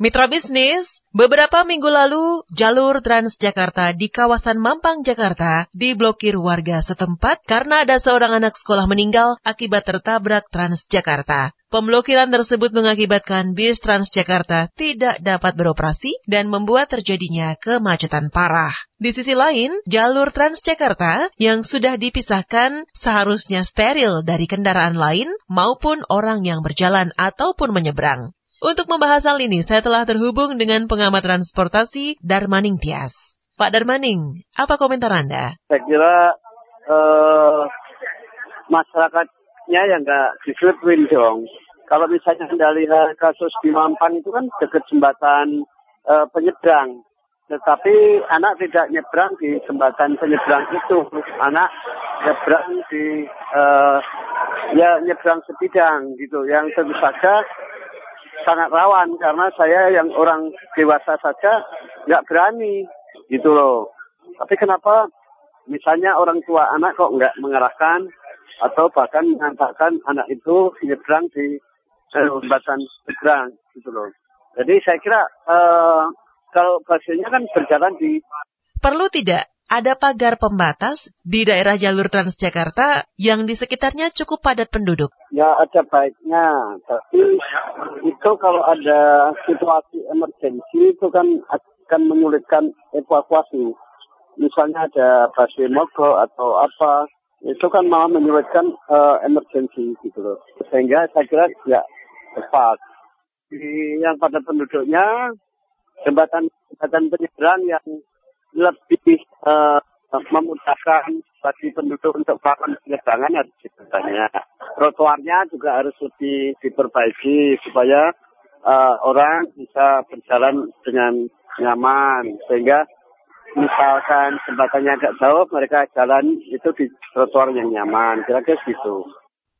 Mitra bisnis, beberapa minggu lalu jalur Transjakarta di kawasan Mampang, Jakarta diblokir warga setempat karena ada seorang anak sekolah meninggal akibat tertabrak Transjakarta. Pemblokiran tersebut mengakibatkan bis Transjakarta tidak dapat beroperasi dan membuat terjadinya kemacetan parah. Di sisi lain, jalur Transjakarta yang sudah dipisahkan seharusnya steril dari kendaraan lain maupun orang yang berjalan ataupun menyeberang. Untuk membahas hal ini, saya telah terhubung dengan pengamat transportasi Darmaning Tias. Pak Darmaning, apa komentar Anda? Saya kira uh, masyarakatnya yang nggak disiplin dong. Kalau misalnya Anda lihat kasus di Mampang itu kan dekat jembatan uh, penyeberang. Tetapi anak tidak nyebrang di jembatan penyeberang itu. Anak nyebrang di uh, ya nyebrang sebidang gitu. Yang tentu saja sangat rawan karena saya yang orang dewasa saja nggak berani gitu loh. Tapi kenapa misalnya orang tua anak kok nggak mengarahkan atau bahkan mengantarkan anak itu nyebrang di jembatan seberang gitu loh. Jadi saya kira uh, kalau hasilnya kan berjalan di Perlu tidak ada pagar pembatas di daerah jalur Transjakarta yang di sekitarnya cukup padat penduduk. Ya ada baiknya, tapi itu kalau ada situasi emergensi itu kan akan menyulitkan evakuasi. Misalnya ada busway mogok atau apa, itu kan malah menyulitkan uh, emergensi gitu loh. Sehingga saya kira ya tepat. Di yang pada penduduknya jembatan jembatan penyeberang yang lebih uh, memudahkan bagi penduduk untuk melakukan penyeberangan harus ditanya. Trotoarnya juga harus lebih diperbaiki supaya uh, orang bisa berjalan dengan nyaman sehingga misalkan jembatannya agak jauh mereka jalan itu di trotoar yang nyaman kira-kira gitu.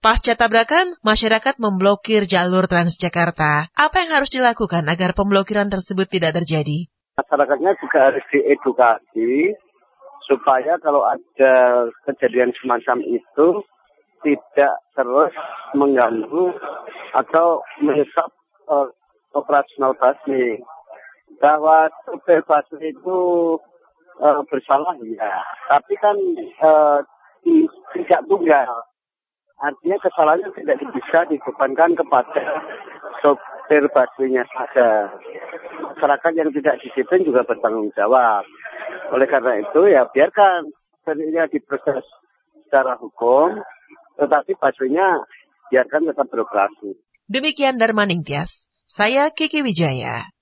Pasca tabrakan, masyarakat memblokir jalur Transjakarta. Apa yang harus dilakukan agar pemblokiran tersebut tidak terjadi? Masyarakatnya juga harus diedukasi supaya kalau ada kejadian semacam itu tidak terus mengganggu atau menyesap uh, operasional busway. Bahwa supir busway itu uh, bersalah ya, tapi kan uh, tidak tunggal. Artinya kesalahannya tidak bisa dibebankan kepada sopir busway-nya saja masyarakat yang tidak disiplin juga bertanggung jawab. Oleh karena itu ya biarkan sebenarnya diproses secara hukum, tetapi pastinya biarkan tetap beroperasi. Demikian Darmaning Tias, saya Kiki Wijaya.